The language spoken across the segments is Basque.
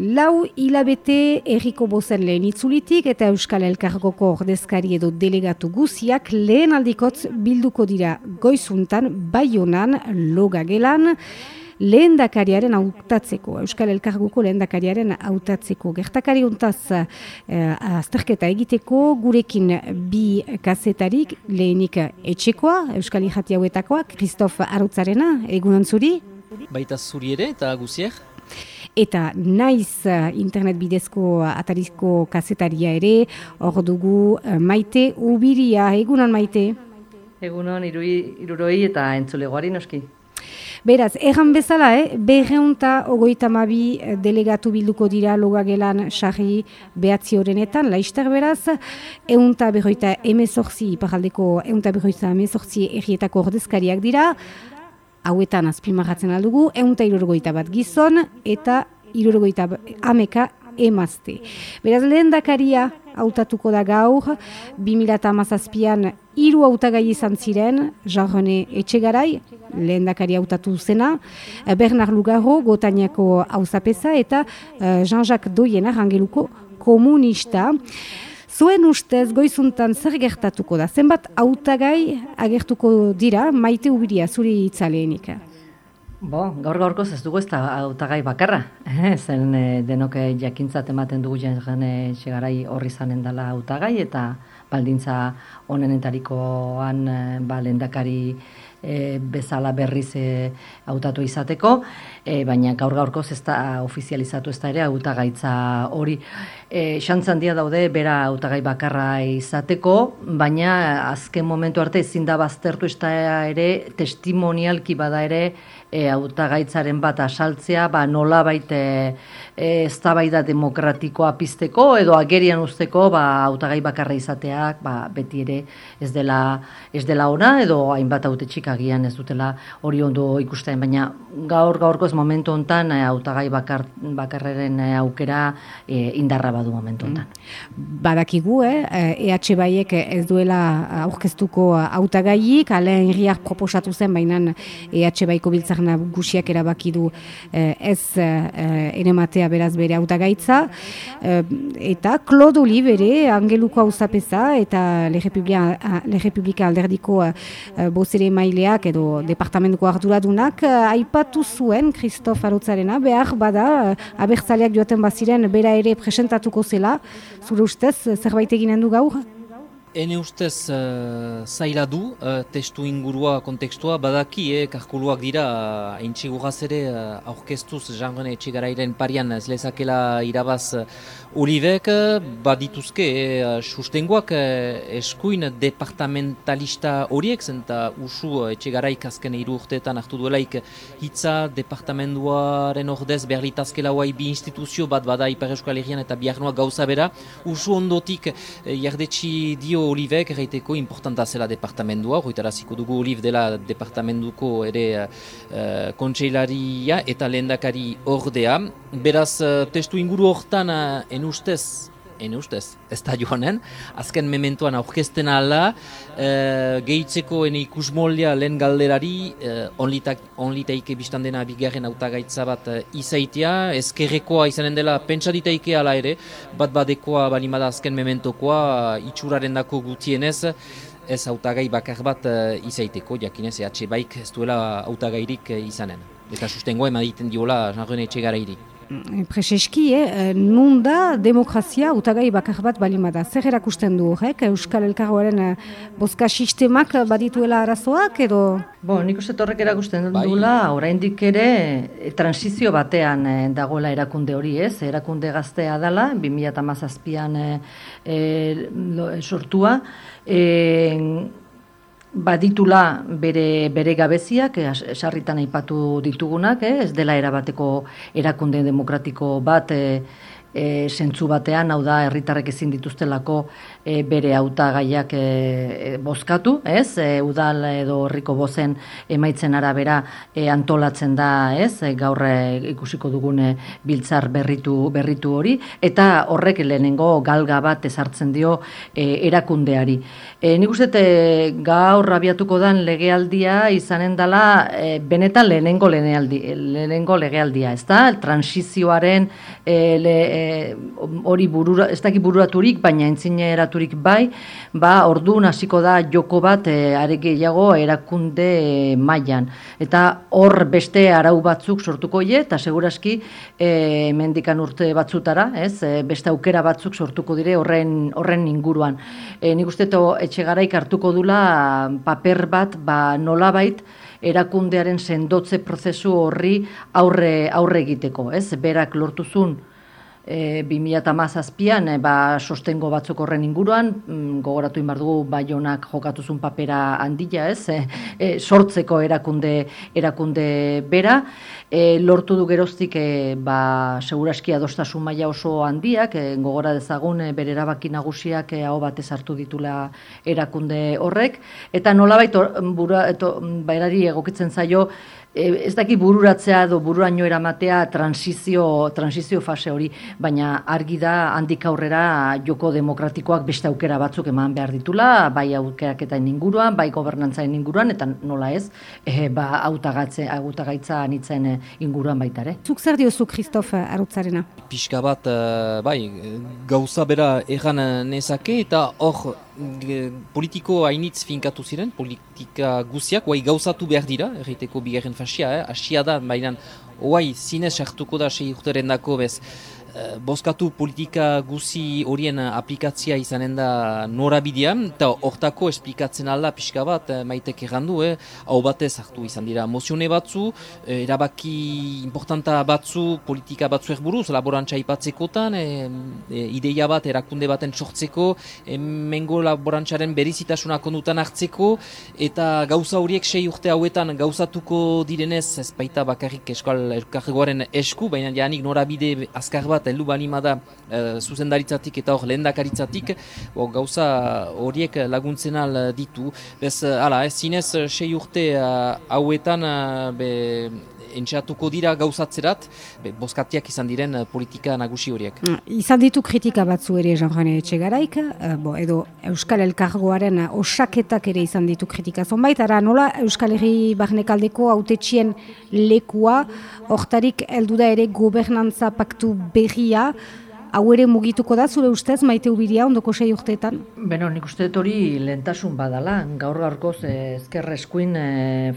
Lau hilabete erriko bozen lehen itzulitik eta Euskal Elkargoko ordezkari edo delegatu guziak lehen aldikotz bilduko dira goizuntan, baionan, logagelan, lehen dakariaren autatzeko, Euskal Elkargoko lehen dakariaren autatzeko. Gertakari untaz eh, azterketa egiteko, gurekin bi kazetarik lehenik etxekoa, Euskal Ijati hauetakoa, Kristof Arutzarena, egunan zuri? Baita zuri ere eta guziek? Eta naiz uh, internet bidezko uh, atarizko kazetaria ere, hor dugu uh, maite ubiria, egunon maite? Egunon, irui, iruroi eta entzulegoari noski. Beraz, erran bezala, eh? berreunta ogoita mabi delegatu bilduko dira logagelan sarri behatzi horrenetan, laizter beraz, eunta berroita emezorzi, iparaldeko eunta berroita emezorzi errietako ordezkariak dira, hauetan azpimarratzen aldugu, eunta irurgoita bat gizon eta irurgoita ameka emazte. Beraz lehen dakaria hautatuko da gaur, 2008an hiru hautagai izan ziren, Jean-René Etxegarai, lehen dakaria hautatu zena, Bernard Lugarro, Gotainako hauzapeza eta eh, Jean-Jacques Doiena, rangeluko komunista. Zuen ustez goizuntan zer gertatuko da? Zenbat hautagai agertuko dira maite ubiria zuri itzaleenik? Bo, gaur gaurko ez dugu ez da hautagai bakarra. Eh, zen e, denok jakintzat ematen dugu jen segarai horri zanen dela hautagai eta baldintza honenetarikoan e, ba, lendakari e, bezala berriz e, hautatu izateko, e, baina gaur gaurkoz ez da ofizializatu ez da ere hautagaitza hori. E, Xantzan dia daude bera hautagai bakarra izateko, baina azken momentu arte ezin da baztertu ez da ere testimonialki bada ere e, hautagaitzaren bat asaltzea, ba, nola baite e, eztabaida demokratikoa pizteko edo agerian usteko ba hautagai bakarra izateak ba, beti ere ez dela ez dela ona edo hainbat hautetxik agian ez dutela hori ondo ikusten baina gaur gaurkoz momentu hontan e, hautagai bakar, bakarreren e, aukera e, indarra badu momentu hontan. Mm. Badakigu eh EH Baiek ez duela aurkeztuko hautagaiik Alain Iriar proposatu zen baina EH Baiko biltzarna gusiak erabaki du ez ere beraz bere hautagaitza e, eta Klodoli bere angeluko hauzapeza eta Lerepublika alderdiko e, bozere maileak edo departamentuko arduradunak aipatu zuen Kristof Arotzarena behar bada abertzaleak joaten baziren bera ere presentatuko zela. Zure ustez zerbait eginen du gaur? Ene ustez uh, zaila du, uh, testu ingurua, kontekstua, badaki, eh, karkuluak dira, haintxiguraz ere, uh, aurkeztuz, jangone etxigarairen parian, ez lezakela irabaz uh, olivek, badituzke, eh, sustengoak uh, eskuin departamentalista horiek, zenta usu etxigaraik azken iru urteetan hartu duelaik hitza departamentuaren ordez berlitazkela huai bi instituzio bat bada Iper Euskal eta biarnoa gauza bera, usu ondotik uh, jardetxi dio Olivek erraiteko importanta zela departamendua, hoitaraziko dugu Oliv dela departamentuko ere uh, kontseilaria eta lehendakari ordea. Beraz, testu inguru hortan en ustez, en ustez, ez da joanen, azken mementoan aurkezten ala, uh, gehitzeko ene ikus lehen galderari, uh, onlitaike biztan dena bigarren autagaitza bat uh, izaitia, ezkerrekoa izanen dela pentsa ditaike ala ere, bat badekoa balimada azken mementokoa, itxuraren dako gutienez, ez autagai bakar bat izaiteko, jakinez, ehatxe baik ez duela autagairik izanen. Eta sustengoa emaditen diola, jarren etxe Prezeski, eh, nun da demokrazia utagai bakar bat balimada. Zer erakusten du horrek, Euskal Elkarroaren eh, boska sistemak badituela arazoak edo? Bo, nik uste torrek erakusten bai. dula, oraindik ere e, transizio batean e, dagoela erakunde hori ez, erakunde gaztea dela, 2008an e, e, sortua, e, baditula bere, bere gabeziak, sarritan aipatu ditugunak, eh? ez dela erabateko erakunde demokratiko bat, eh, e, batean, hau da, herritarrek ezin dituztelako e, bere hautagaiak e, bozkatu, ez? E, udal edo horriko bozen emaitzen arabera e, antolatzen da, ez? E, gaur ikusiko dugune biltzar berritu berritu hori, eta horrek lehenengo galga bat ezartzen dio e, erakundeari. E, nik uste gaur abiatuko dan legealdia izanen dela e, benetan lehenengo lehenengo legealdia, ez da? Transizioaren e, le, hori burura, ez daki bururaturik, baina entzine eraturik bai, ba, ordu hasiko da joko bat e, are gehiago erakunde e, mailan Eta hor beste arau batzuk sortuko ie, eta seguraski e, mendikan urte batzutara, ez, e, beste aukera batzuk sortuko dire horren, horren inguruan. E, nik uste to, etxe garaik hartuko dula paper bat, ba, nolabait, erakundearen sendotze prozesu horri aurre, aurre egiteko, ez? Berak lortuzun e, 2008an e, ba, sostengo batzuk horren inguruan, mm, gogoratu inbar dugu baionak jokatuzun papera handia ez, e, e, sortzeko erakunde, erakunde bera, e, lortu du geroztik e, ba, seguraski adostasun maila oso handiak, e, gogora dezagun e, bere erabaki nagusiak e, hau batez hartu ditula erakunde horrek, eta nolabait bura, eto, egokitzen zaio, ez daki bururatzea edo bururaino eramatea transizio, transizio fase hori, baina argi da handik aurrera joko demokratikoak beste aukera batzuk eman behar ditula, bai aukerak eta inguruan, bai gobernantzaen inguruan, eta nola ez, e, ba, autagatze, autagaitza anitzen inguruan baita. Zuk zer diozu, Kristof, arutzarena? Pixka bat, bai, gauza bera egan nezake, eta hor, politiko hainitz finkatu ziren, politika guziak, guai gauzatu behar dira, erreiteko bigarren fasia, eh? asia da, baina guai zinez sartuko da sei urteren dako bez, bozkatu politika guzi horien aplikatzia izanen da norabidean, eta hortako esplikatzen alda pixka bat, eh, maitek errandu, eh? hau batez hartu izan dira mozione batzu, eh, erabaki importanta batzu, politika batzu erburuz, laborantza ipatzekotan, eh, ideia bat, erakunde baten sortzeko, eh, mengo laborantzaren berizitasuna kondutan hartzeko, eta gauza horiek sei urte hauetan gauzatuko direnez, ez baita bakarrik eskal erkargoaren esku, baina janik norabide azkar bat, bat heldu balimada e, eh, zuzendaritzatik eta hor lehendakaritzatik bo, gauza horiek laguntzen al ditu. Bez, ala, ez zinez, sei urte uh, hauetan be, entxatuko dira gauzatzerat, be, bozkatiak izan diren uh, politika nagusi horiek. Mm, izan ditu kritika batzu ere Jean-René Etxegaraik, uh, bo, edo Euskal Elkargoaren osaketak ere izan ditu kritika zonbait, ara nola Euskal Herri Barnekaldeko autetxien lekua, hortarik heldu da ere gobernantza paktu berria, hau ere mugituko da zure ustez maite ubiria ondoko sei urteetan? Beno, nik uste hori lentasun badala. Gaur gaurkoz ezker eskuin e,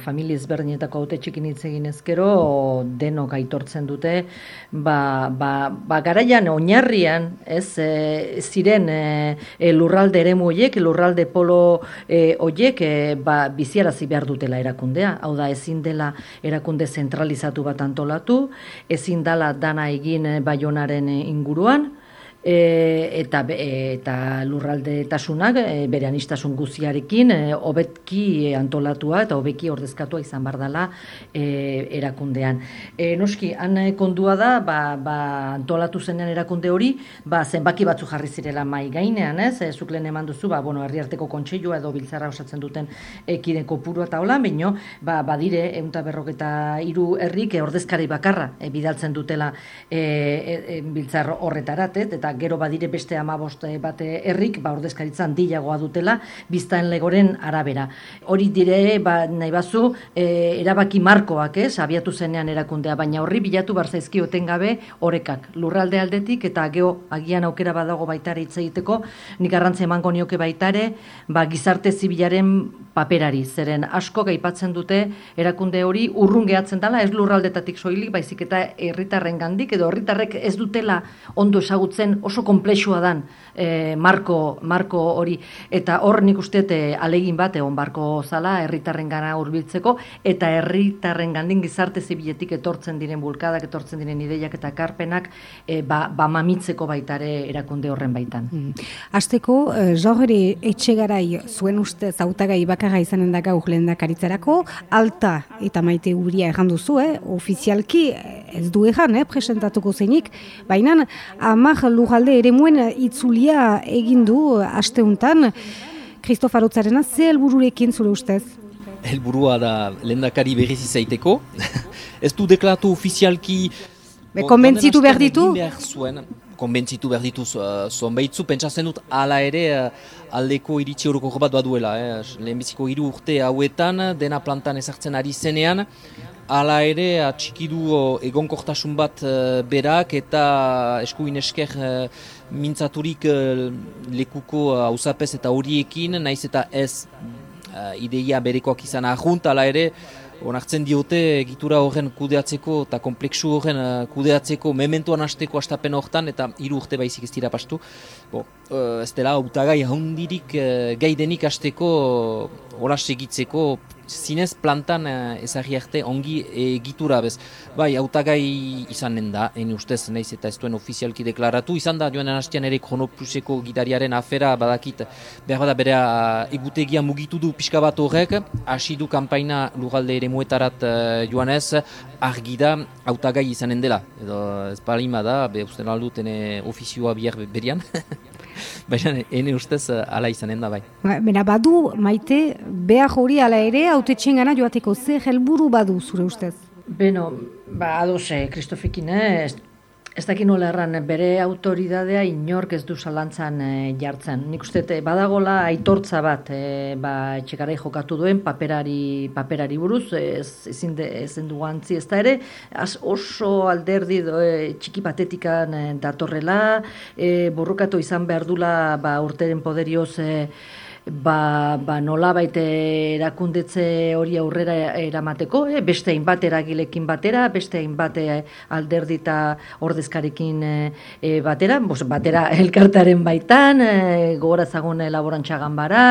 familiz berdinetako haute txikin hitz egin ezkero denok aitortzen dute ba, ba, ba garaian oinarrian ez e, ziren e, lurralde ere horiek, lurralde polo e, horiek e, ba, biziarazi behar dutela erakundea. Hau da ezin dela erakunde zentralizatu bat antolatu, ezin dela dana egin baionaren inguruan, e, eta eta lurraldetasunak e, bere anistasun guziarekin e, hobetki antolatua eta hobeki ordezkatua izan bar dela e, erakundean. E, noski han kondua da ba, ba, antolatu zenean erakunde hori ba, zenbaki batzu jarri zirela mai gainean, ez? E, zuk lehen eman duzu, ba, bueno, herriarteko kontseilua edo biltzarra osatzen duten ekide kopuru eta hola, baino, ba, badire, eunta berroketa hiru herrik e, ordezkari bakarra e, bidaltzen dutela e, e, e biltzar horretarat, eta gero badire beste amabost eh, bate herrik, ba, ordezkaritzan dilagoa dutela, biztaen legoren arabera. Hori dire, ba, nahi bazu, e, erabaki markoak, ez, abiatu zenean erakundea, baina horri bilatu barzaizki gabe orekak, lurralde aldetik, eta geho, agian aukera badago baitare hitz egiteko, nik arrantze emango nioke baitare, ba, gizarte zibilaren paperari, zeren asko gaipatzen dute erakunde hori urrun gehatzen dela, ez lurraldetatik soilik, baizik eta herritarren gandik, edo herritarrek ez dutela ondo esagutzen oso komplexua dan e, marko, marko hori eta hor nik uste alegin bat egon barko zala herritarren gana hurbiltzeko eta herritarren gandin gizarte zibiletik etortzen diren bulkadak, etortzen diren ideiak eta karpenak e, ba, ba mamitzeko baitare erakunde horren baitan. Mm. Azteko, e, jogere etxegarai zuen uste zautagai bakarra izanen da gaur karitzarako, alta eta maite uria errandu zu, eh? ofizialki ez du erran, eh? presentatuko zenik, baina amak lujalde ere muen itzuli handia egin du asteuntan. Kristof Arotzarena, ze helbururekin zure ustez? Helburua da lendakari berriz izaiteko. ez du deklaratu ofizialki... Be, konbentzitu behar ditu? konbentzitu behar ditu zuen behitzu, pentsatzen dut ala ere uh, aldeko iritsi horoko bat baduela. Eh? Lehenbiziko hiru urte hauetan, dena plantan ezartzen ari zenean, Hala ere, atxikidu egonkortasun bat uh, berak eta eskuin esker uh, mintzaturik uh, lekuko hausapez uh, eta horiekin, naiz eta ez ideia berekoak izan ahunt, hala ere, onartzen diote egitura horren kudeatzeko eta kompleksu horren kudeatzeko mementuan hasteko astapen hortan eta hiru urte baizik ez dira pastu. Bo, ez dela, utagai handirik gaidenik hasteko hola segitzeko zinez plantan uh, ezagri arte ongi egitura bez. Bai, autagai izanen da, eni ustez naiz eta ez duen ofizialki deklaratu. Izan da, joan hastian ere kronopluseko gidariaren afera badakit behar bada bere egutegia mugitu du pixka bat horrek, hasi du kampaina lugalde ere muetarat uh, joan ez, argi da autagai izanen dela. Edo ez palima da, be usten aldutene ofizioa bihar berian. Baina, ene ustez, uh, ala izanen da bai. Ba, bera, badu, maite, behar hori ala ere, haute txengana joateko, ze helburu badu zure ustez? Beno, ba, adose, eh, Kristofekin, eh? Ez dakit nola erran, bere autoridadea inork ez du zalantzan e, jartzen. Nik uste, badagola aitortza bat, e, ba, txekarai jokatu duen paperari, paperari buruz, ez, ezin, de, ezin du gantzi ez da ere, az oso alderdi do, e, txiki patetikan datorrela, e, borrokatu izan behar dula ba, urteren poderioz, e, ba, ba nola baite erakundetze hori aurrera eramateko, eh? beste hainbat eragilekin batera, beste hainbat eh, alderdita ordezkarekin e, batera, bos, batera elkartaren baitan, e, gogora ezagun laborantxagan bara,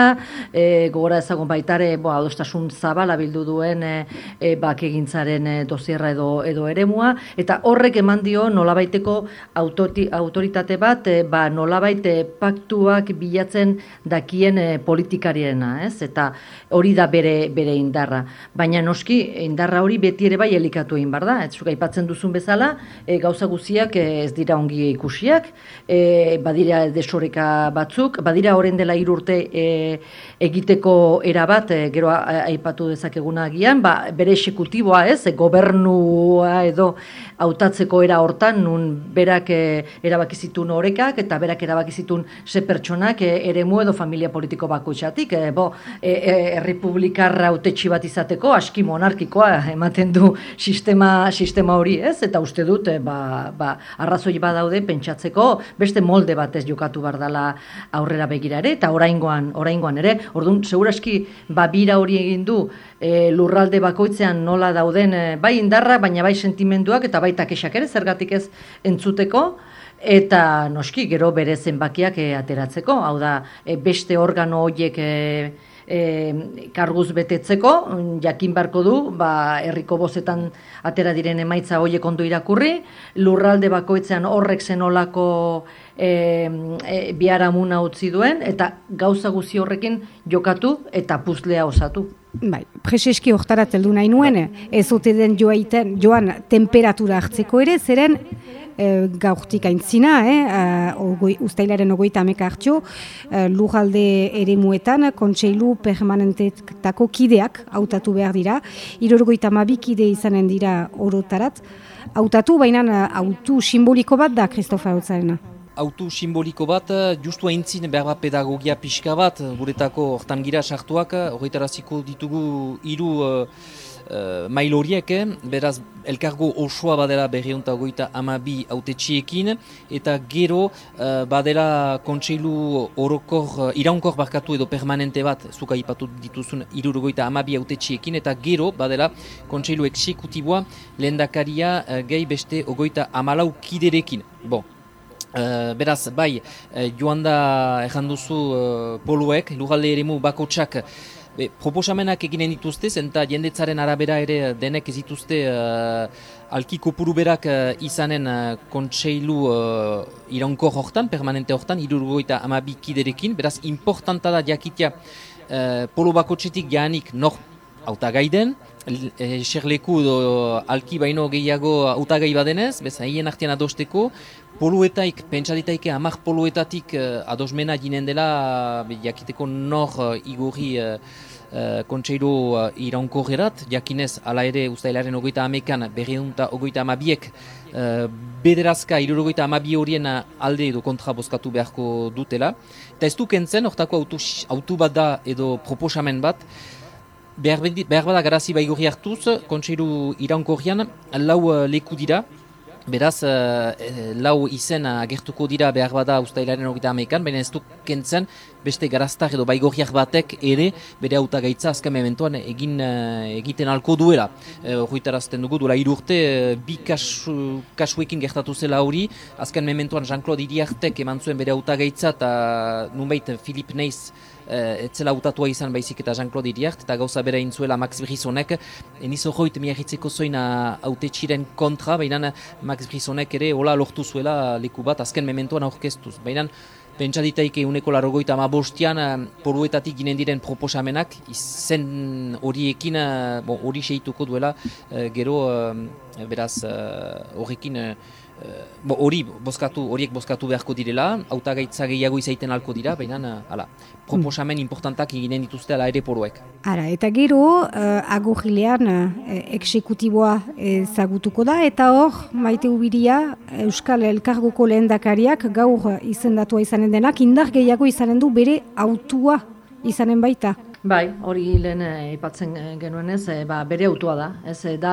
e, gogora ezagun baitare bo, adostasun zabala bildu duen e, e, bak egintzaren e, dosierra edo, edo eremua, eta horrek eman dio nola baiteko autoritate bat, e, ba, nola baite paktuak bilatzen dakien e, politikariena, ez? Eta hori da bere bere indarra. Baina noski indarra hori beti ere bai elikatu egin bar da. Ez zuk aipatzen duzun bezala, e, gauza guztiak e, ez dira ongi ikusiak, e, badira desoreka batzuk, badira orain dela 3 urte e, egiteko era bat, e, gero aipatu dezakeguna agian, ba, bere exekutiboa, ez? Gobernua edo hautatzeko era hortan nun berak e, erabaki zituen orekak eta berak erabaki zituen se pertsonak e, eremu edo familia politiko bakoitzatik e, bo e, e, errepublikarra autetxi bat izateko aski monarkikoa ematen du sistema sistema hori, ez? Eta uste dut e, ba, ba, arrazoi badaude pentsatzeko beste molde batez jokatu bar dela aurrera begira ere eta oraingoan oraingoan ere. Ordun segurazki ba bira hori egin du e, lurralde bakoitzean nola dauden e, bai indarra baina bai sentimenduak eta baita kexak ere, zergatik ez entzuteko, eta noski gero bere zenbakiak e, ateratzeko, hau da e, beste organo horiek e, e, karguz betetzeko, jakin barko du, ba, herriko bozetan atera diren emaitza horiek ondo irakurri, lurralde bakoitzean horrek zenolako e, e, biharamuna utzi duen, eta gauza guzi horrekin jokatu eta puzlea osatu. Bai, preseski hortarat heldu nahi nuen, ez ote den joaiten, joan temperatura hartzeko ere, zeren e, gaurtik aintzina, eh, ogoi, ustailaren ogoita ameka hartio, e, lujalde ere muetan, kontseilu permanentetako kideak hautatu behar dira, irorgoita mabikide izanen dira orotarat, hautatu baina autu simboliko bat da, Kristofa Hotzarena autu simboliko bat, justu haintzin behar bat pedagogia pixka bat, guretako hortan gira sartuak, horretaraziko ditugu hiru uh, uh, mail horiek, beraz elkargo osoa badela berriunta goita amabi autetxiekin, eta gero uh, badela kontseilu orokor, uh, iraunkor barkatu edo permanente bat, zuka ipatu dituzun irurugoita amabi autetxiekin, eta gero badela kontseilu eksekutiboa lehendakaria uh, gehi beste ogoita amalau kiderekin. Bon, beraz, bai, uh, joan da erran duzu uh, poluek, lugalde ere mu bakotsak, Be, proposamenak eginen dituzte, zenta jendetzaren arabera ere denek ez dituzte uh, alki kopuru berak izanen uh, kontseilu uh, iraunko hortan, permanente hortan, irurgoita amabikiderekin, beraz, importanta da jakitea uh, polo bakotxetik jaanik nor autagai den, eserleku do alki baino gehiago autagai badenez, beza hien artean adosteko, poluetaik, pentsatitaike amak poluetatik uh, adosmena ginen dela, jakiteko nor uh, igorri uh, uh, kontseiru uh, iraunko gerat, jakinez, ala ere ustailaren ogoita amekan, berriunta ogoita amabiek, uh, bederazka irurogoita amabi horien alde edo kontra bozkatu beharko dutela. Eta ez du kentzen, ortako autu, autu bat da edo proposamen bat, behar, behar bada garazi baigorri hartuz, kontseiru iraunkorrian, lau uh, leku dira, Beraz, uh, lau izen agertuko dira behar bada ustailaren hori amekan, baina ez du kentzen beste garaztak edo baigorriak batek ere bere auta gaitza azken mementoan egin, egiten alko duela. Horritarazten uh, dugu, duela irurte, bi kasu, kasuekin gertatu zela hori, azken mementoan Jean-Claude Iriartek eman zuen bere auta gaitza eta nunbait Philip Neiz uh, etzela utatua izan baizik eta Jean-Claude Iriart, eta gauza bera intzuela Max Brisonek, enizo joit miagitzeko zoina haute txiren kontra, baina Max Brisonek ere hola lortu zuela leku bat azken mementoan aurkeztuz. Baina pentsa ditaike uneko larrogoita ama bostian poruetatik ginen diren proposamenak, izen horiekin hori seituko duela, gero beraz horrekin hori bozkatu horiek bozkatu beharko direla, hautagaitza gehiago izaiten alko dira, baina hala, proposamen importantak eginen dituzte ala ere poruek. Ara, eta gero, uh, agogilean uh, eksekutiboa ezagutuko da, eta hor, maite ubiria, Euskal Elkargoko lehendakariak gaur izendatua izanen denak, indar gehiago izanen du bere autua izanen baita. Bai, hori lehen aipatzen e, genuen ez, e, ba, bere autua da. Ez, e, da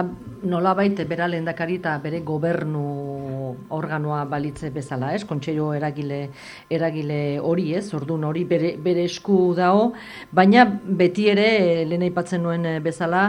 nola baita bera lehendakari eta bere gobernu organoa balitze bezala, ez? Kontseio eragile, eragile hori ez, ordun hori bere, bere esku dago, baina beti ere lehen aipatzen nuen bezala,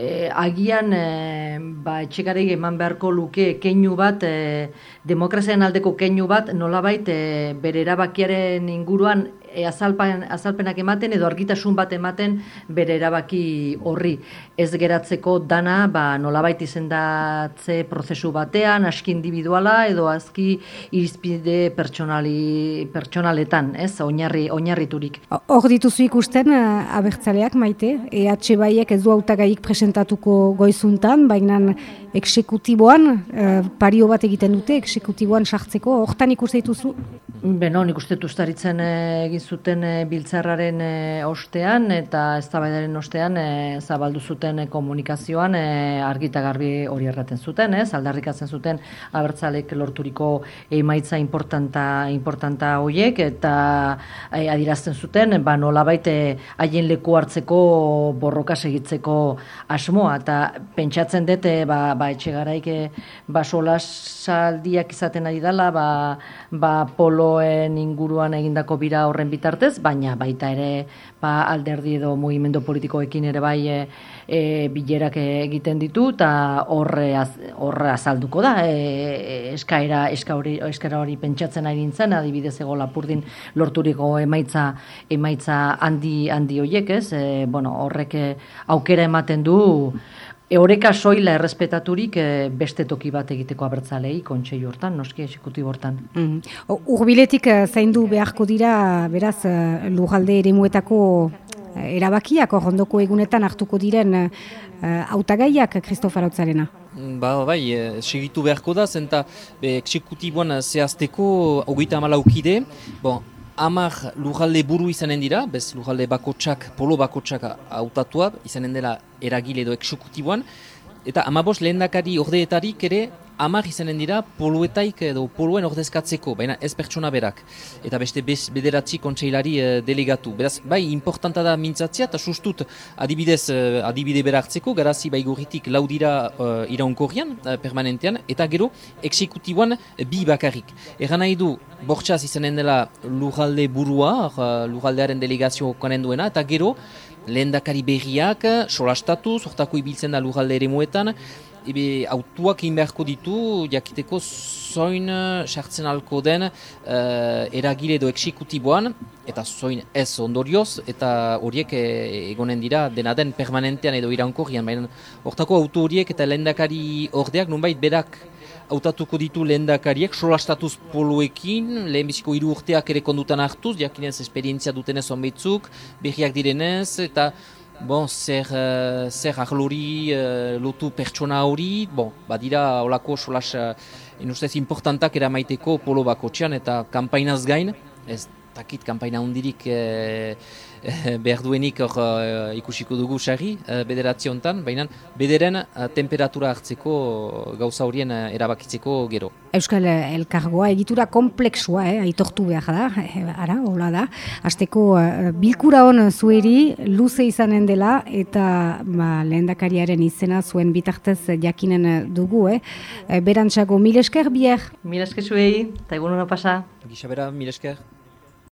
E, agian e, ba, etxekarei eman beharko luke keinu bat, e, demokrazian aldeko keinu bat, nolabait e, bere erabakiaren inguruan e, azalpen, azalpenak ematen edo argitasun bat ematen bere erabaki horri. Ez geratzeko dana ba, nolabait izendatze prozesu batean, aski individuala edo azki irizpide pertsonali, pertsonaletan, ez, oinarri, oinarriturik. Hor dituzu ikusten eh, abertzaleak maite, EH Baiek ez du autagaik presentatuko goizuntan, baina eksekutiboan, eh, pario bat egiten dute, eksekutiboan sartzeko, hortan ikusten dituzu? Beno, nik uste tuztaritzen egin zuten e, biltzarraren e, ostean eta eztabaidaren ostean e, zabaldu zuten komunikazioan e, argita garbi hori erraten zuten, ez? Aldarrikatzen zuten abertzalek lorturiko emaitza importanta importanta hoiek eta e, adirazten zuten ba nolabait haien leku hartzeko borroka segitzeko asmoa eta pentsatzen dut ba ba etxegaraik ba solasaldiak izaten ari dela ba, ba poloen inguruan egindako bira horren bitartez, baina baita ere ba, alderdi edo mugimendu politikoekin ere bai e, e, bilerak egiten ditu eta horre az, azalduko da e, eskaera eska hori eskaera hori pentsatzen ari nintzen adibidez ego lapurdin lorturiko emaitza emaitza handi handi hoiek ez? E, bueno horrek aukera ematen du Eureka soila errespetaturik e, beste toki bat egiteko abertzalei kontseilu hortan, noski esekuti hortan. Mm Urbiletik uh, zaindu beharko dira, beraz, uh, lujalde ere muetako erabakiak, orrondoko egunetan hartuko diren uh, autagaiak, Kristofa Rautzarena? Ba, bai, segitu beharko da, zenta eksekutiboan zehazteko, hogeita amalaukide, bon, amar lujalde buru izanen dira, bez lujalde bakotsak, polo bakotsak hautatua, izanen dela eragile edo eksukutiboan, eta amabos lehendakari ordeetarik ere amar izanen dira poluetaik edo poluen ordezkatzeko, baina ez pertsona berak. Eta beste bez, bederatzi kontseilari uh, delegatu. Beraz, bai, importanta da mintzatzea, eta sustut adibidez, uh, adibide beraktzeko, garazi bai gurritik laudira uh, iraunkorrian, uh, permanentean, eta gero, eksekutiboan bi bakarrik. Egan nahi du, bortxaz izanen dela lujalde burua, lujaldearen delegazio konen duena, eta gero, lehendakari berriak, solastatu, sortako ibiltzen da lujalde ere muetan, ebe autuak inbeharko ditu, jakiteko zoin sartzen alko den uh, eragile edo eksikutiboan, eta zoin ez ondorioz, eta horiek egonen dira dena den permanentean edo iraunkorrian, baina hortako auto horiek eta lehendakari ordeak nunbait berak hautatuko ditu lehendakariek, solastatuz poluekin, lehenbiziko hiru urteak ere kondutan hartuz, jakinez esperientzia dutenez onbeitzuk, behiak direnez, eta bon, zer, uh, zer ahlori uh, lotu pertsona hori, bon, badira olako solas uh, inustez importantak eramaiteko polo bako txan, eta kampainaz gain, ez takit kanpaina hundirik e, behar duenik hor e, ikusiko dugu sari e, bederatziontan, baina bederen temperatura hartzeko gauza horien erabakitzeko gero. Euskal Elkargoa egitura kompleksua, eh, aitortu behar da, ara, hola da. Azteko bilkura hon zueri luze izanen dela eta ba, lehendakariaren izena zuen bitartez jakinen dugu, eh. Berantxago, mil esker bier? Mil esker zuei, eta egun hona pasa. Gisa bera, mil esker.